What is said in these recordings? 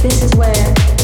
sexy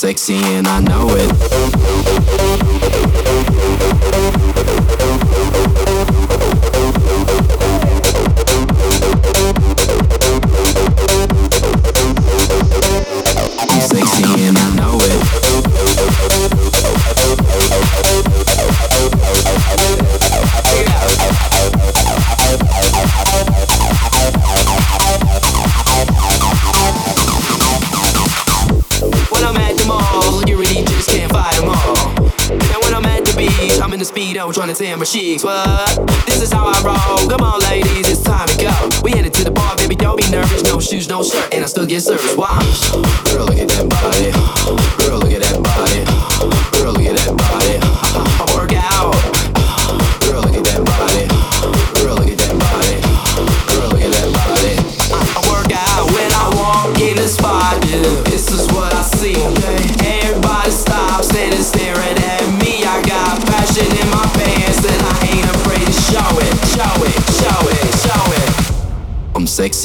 sexy and I know When speedo, trying to tear my cheeks. What? This is how I roll. Come on, ladies, it's time to go. We headed to the bar, baby, don't be nervous. No shoes, no shirt, and I still get service. Why? Girl, look at that body. Girl, look at that body. Girl, look at that body. I work out.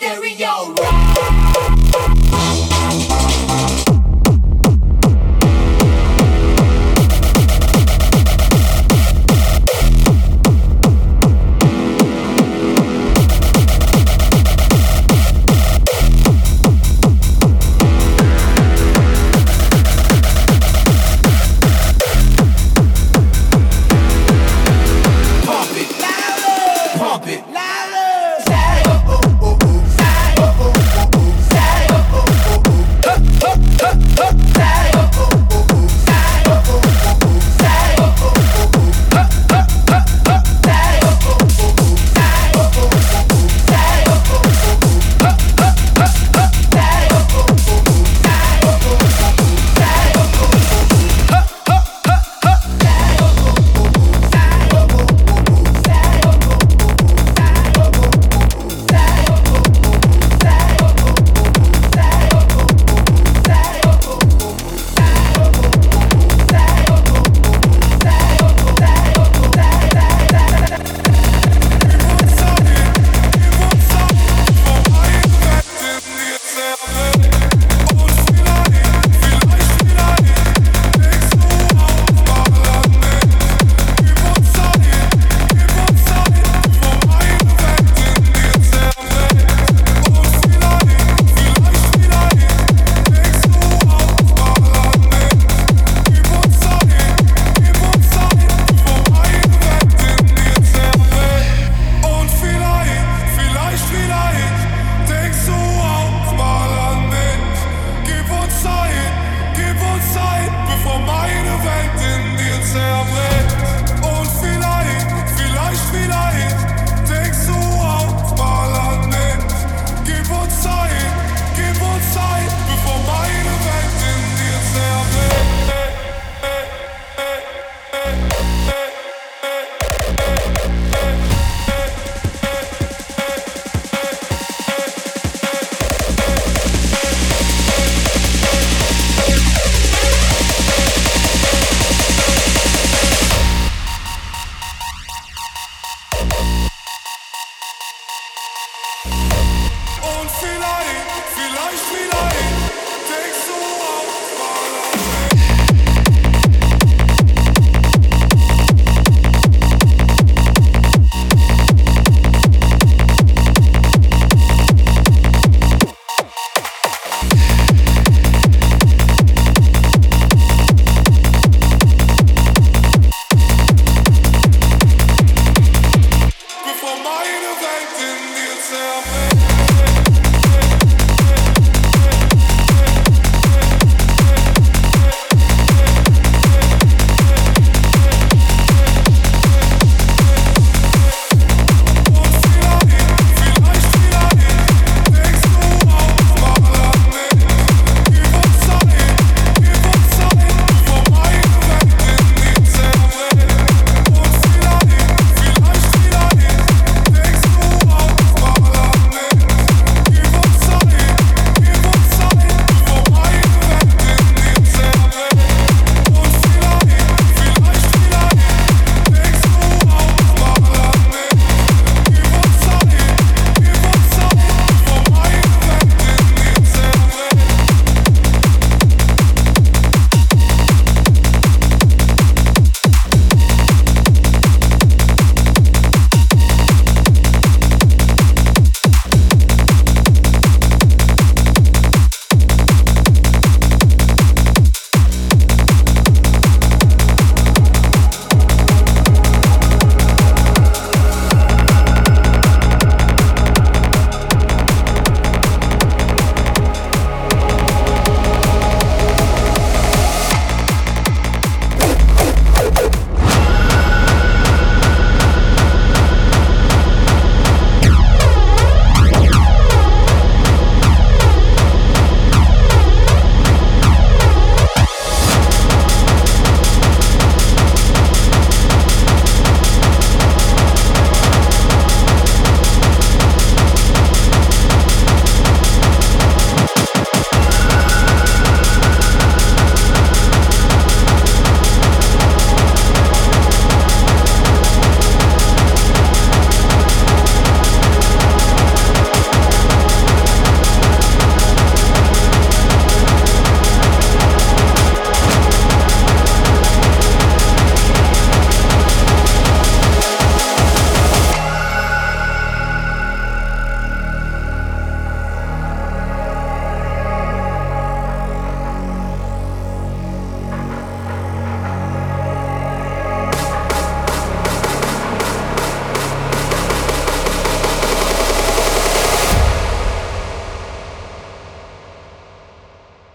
there is